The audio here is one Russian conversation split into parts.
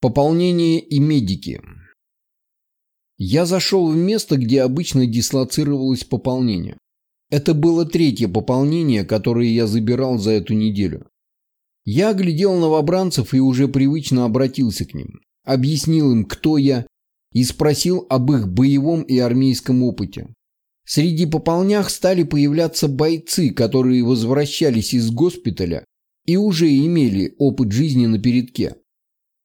Пополнение и медики. Я зашел в место, где обычно дислоцировалось пополнение. Это было третье пополнение, которое я забирал за эту неделю. Я оглядел новобранцев и уже привычно обратился к ним. Объяснил им, кто я, и спросил об их боевом и армейском опыте. Среди пополнях стали появляться бойцы, которые возвращались из госпиталя и уже имели опыт жизни на передке.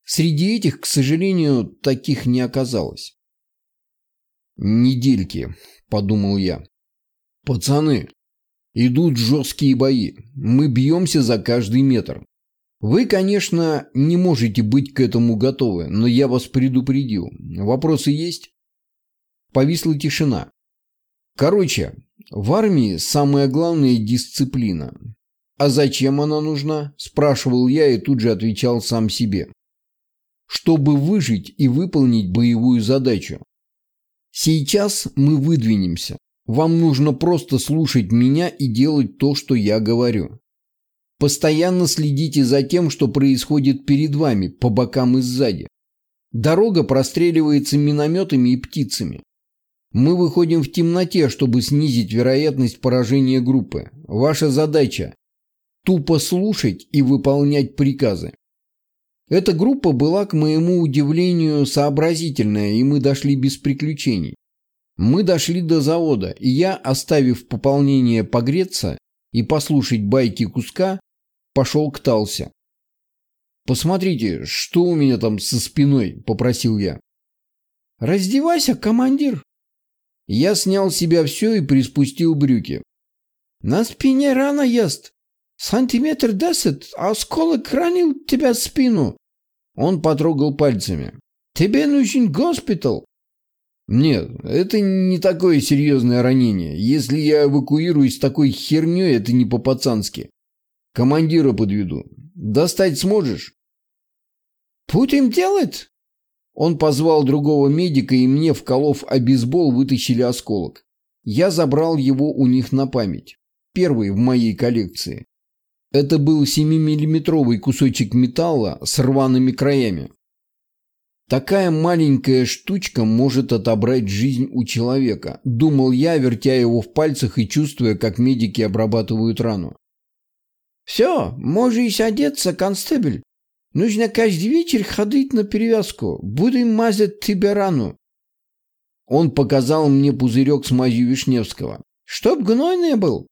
Среди этих, к сожалению, таких не оказалось. «Недельки», — подумал я. «Пацаны, идут жесткие бои. Мы бьемся за каждый метр. Вы, конечно, не можете быть к этому готовы, но я вас предупредил. Вопросы есть?» Повисла тишина. Короче, в армии самая главная дисциплина. А зачем она нужна? Спрашивал я и тут же отвечал сам себе чтобы выжить и выполнить боевую задачу. Сейчас мы выдвинемся. Вам нужно просто слушать меня и делать то, что я говорю. Постоянно следите за тем, что происходит перед вами, по бокам и сзади. Дорога простреливается минометами и птицами. Мы выходим в темноте, чтобы снизить вероятность поражения группы. Ваша задача – тупо слушать и выполнять приказы. Эта группа была, к моему удивлению, сообразительная, и мы дошли без приключений. Мы дошли до завода, и я, оставив пополнение погреться и послушать байки куска, пошел к Талсе. «Посмотрите, что у меня там со спиной?» – попросил я. «Раздевайся, командир!» Я снял с себя все и приспустил брюки. «На спине рана ест. Сантиметр десять, а осколок ранил тебя спину. Он потрогал пальцами. Тебе нужен госпитал. Нет, это не такое серьезное ранение. Если я эвакуируюсь такой херней, это не по-пацански. Командира подведу. Достать сможешь? Будем делать? Он позвал другого медика, и мне, вколов обезбол, вытащили осколок. Я забрал его у них на память. Первый в моей коллекции. Это был 7-миллиметровый кусочек металла с рваными краями. Такая маленькая штучка может отобрать жизнь у человека, думал я, вертя его в пальцах и чувствуя, как медики обрабатывают рану. «Все, можешь одеться, констебль. Нужно каждый вечер ходить на перевязку. Будем мазать тебе рану». Он показал мне пузырек с мазью Вишневского. «Чтоб гной не был».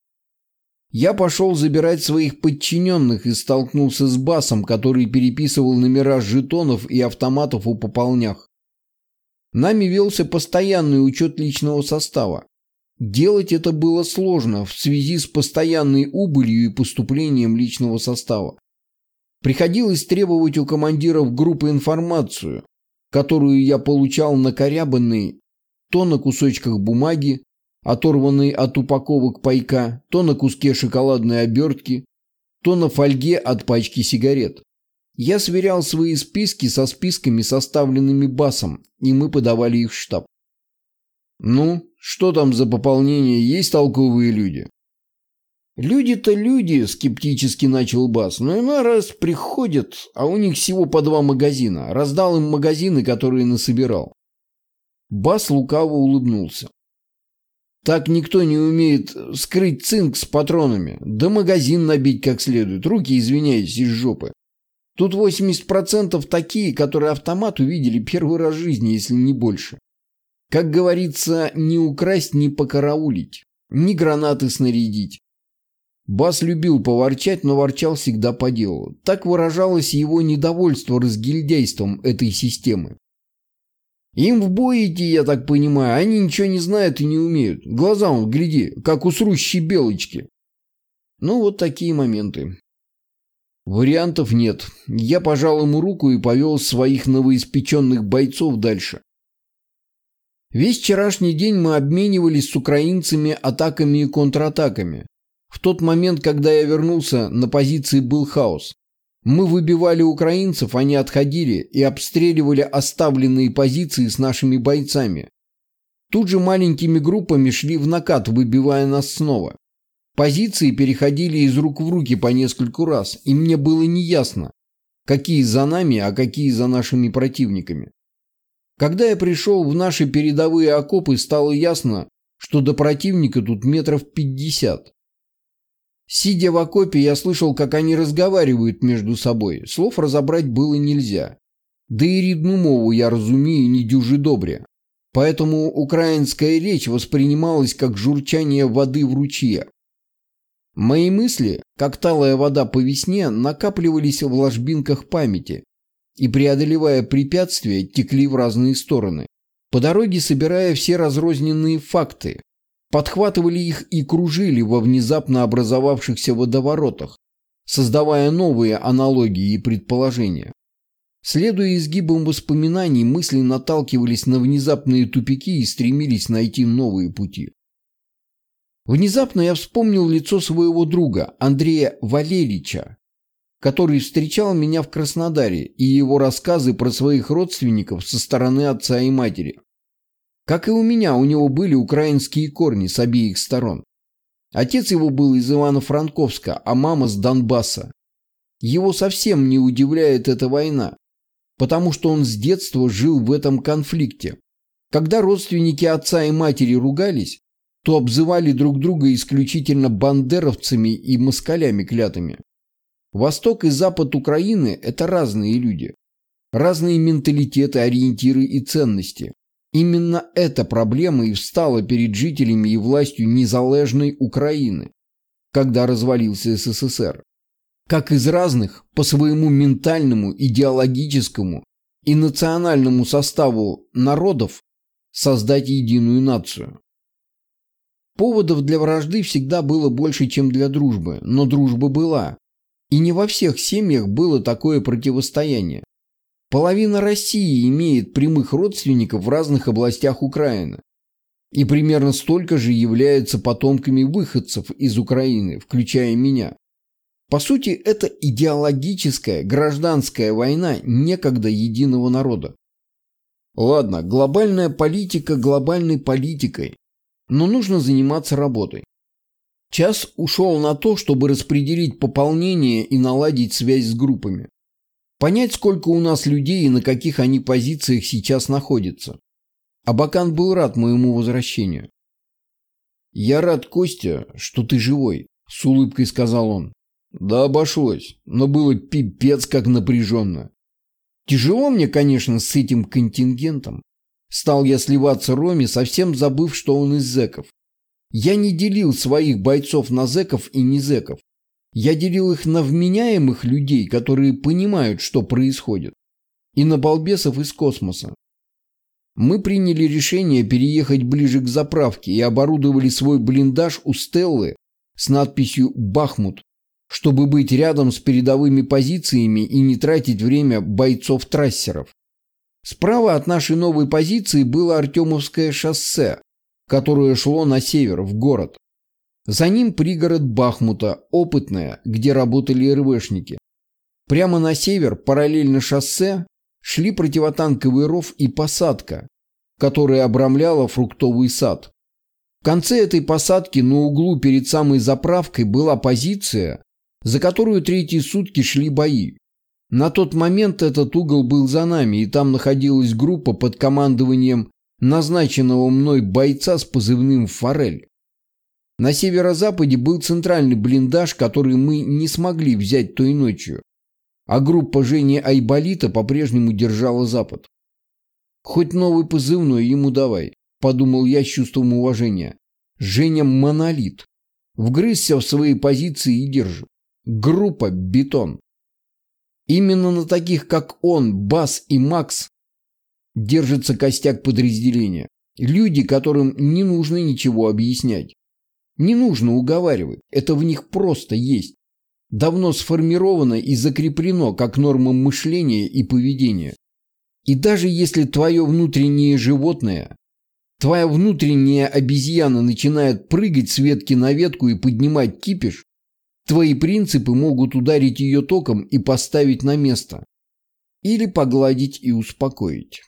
Я пошел забирать своих подчиненных и столкнулся с Басом, который переписывал номера жетонов и автоматов у пополнях. Нами велся постоянный учет личного состава. Делать это было сложно в связи с постоянной убылью и поступлением личного состава. Приходилось требовать у командиров группы информацию, которую я получал на корябанной то на кусочках бумаги, оторванный от упаковок пайка, то на куске шоколадной обертки, то на фольге от пачки сигарет. Я сверял свои списки со списками, составленными басом, и мы подавали их в штаб. «Ну, что там за пополнение? Есть толковые люди?» «Люди-то люди», — скептически начал Бас, «но иной раз приходят, а у них всего по два магазина. Раздал им магазины, которые насобирал». Бас лукаво улыбнулся. Так никто не умеет скрыть цинк с патронами, да магазин набить как следует, руки, извиняюсь, из жопы. Тут 80% такие, которые автомат увидели первый раз в жизни, если не больше. Как говорится, не украсть, не покараулить, ни гранаты снарядить. Бас любил поворчать, но ворчал всегда по делу. Так выражалось его недовольство разгильдяйством этой системы. Им в бой идти, я так понимаю, они ничего не знают и не умеют. Глаза он, гляди, как у срущей белочки. Ну, вот такие моменты. Вариантов нет. Я пожал ему руку и повел своих новоиспеченных бойцов дальше. Весь вчерашний день мы обменивались с украинцами атаками и контратаками. В тот момент, когда я вернулся, на позиции был хаос. Мы выбивали украинцев, они отходили и обстреливали оставленные позиции с нашими бойцами. Тут же маленькими группами шли в накат, выбивая нас снова. Позиции переходили из рук в руки по нескольку раз, и мне было неясно, какие за нами, а какие за нашими противниками. Когда я пришел в наши передовые окопы, стало ясно, что до противника тут метров пятьдесят. Сидя в окопе, я слышал, как они разговаривают между собой. Слов разобрать было нельзя. Да и рідну мову я разумею не дюжи добре. Поэтому украинская речь воспринималась как журчание воды в ручье. Мои мысли, как талая вода по весне, накапливались в ложбинках памяти и, преодолевая препятствия, текли в разные стороны. По дороге собирая все разрозненные факты, подхватывали их и кружили во внезапно образовавшихся водоворотах, создавая новые аналогии и предположения. Следуя изгибам воспоминаний, мысли наталкивались на внезапные тупики и стремились найти новые пути. Внезапно я вспомнил лицо своего друга, Андрея Валерича, который встречал меня в Краснодаре, и его рассказы про своих родственников со стороны отца и матери. Как и у меня, у него были украинские корни с обеих сторон. Отец его был из Ивано-Франковска, а мама с Донбасса. Его совсем не удивляет эта война потому что он с детства жил в этом конфликте. Когда родственники отца и матери ругались, то обзывали друг друга исключительно бандеровцами и москалями клятыми. Восток и Запад Украины – это разные люди. Разные менталитеты, ориентиры и ценности. Именно эта проблема и встала перед жителями и властью незалежной Украины, когда развалился СССР как из разных по своему ментальному, идеологическому и национальному составу народов создать единую нацию. Поводов для вражды всегда было больше, чем для дружбы, но дружба была. И не во всех семьях было такое противостояние. Половина России имеет прямых родственников в разных областях Украины. И примерно столько же являются потомками выходцев из Украины, включая меня. По сути, это идеологическая гражданская война некогда единого народа. Ладно, глобальная политика глобальной политикой, но нужно заниматься работой. Час ушел на то, чтобы распределить пополнение и наладить связь с группами. Понять, сколько у нас людей и на каких они позициях сейчас находятся. Абакан был рад моему возвращению. «Я рад, Костя, что ты живой», – с улыбкой сказал он. Да обошлось, но было пипец как напряженно. Тяжело мне, конечно, с этим контингентом. Стал я сливаться Роме, совсем забыв, что он из зэков. Я не делил своих бойцов на зэков и не зэков. Я делил их на вменяемых людей, которые понимают, что происходит, и на балбесов из космоса. Мы приняли решение переехать ближе к заправке и оборудовали свой блиндаж у Стеллы с надписью «Бахмут» чтобы быть рядом с передовыми позициями и не тратить время бойцов-трассеров. Справа от нашей новой позиции было Артемовское шоссе, которое шло на север, в город. За ним пригород Бахмута, опытное, где работали РВшники. Прямо на север, параллельно шоссе, шли противотанковый ров и посадка, которая обрамляла фруктовый сад. В конце этой посадки на углу перед самой заправкой была позиция, за которую третьи сутки шли бои. На тот момент этот угол был за нами, и там находилась группа под командованием назначенного мной бойца с позывным «Форель». На северо-западе был центральный блиндаж, который мы не смогли взять той ночью, а группа Жени Айболита по-прежнему держала запад. «Хоть новый позывной ему давай», – подумал я с чувством уважения. «Женя монолит. Вгрызся в свои позиции и держит. Группа «Бетон». Именно на таких, как он, Бас и Макс, держится костяк подразделения. Люди, которым не нужно ничего объяснять. Не нужно уговаривать, это в них просто есть. Давно сформировано и закреплено как норма мышления и поведения. И даже если твое внутреннее животное, твоя внутренняя обезьяна начинает прыгать с ветки на ветку и поднимать кипиш, Твои принципы могут ударить ее током и поставить на место. Или погладить и успокоить.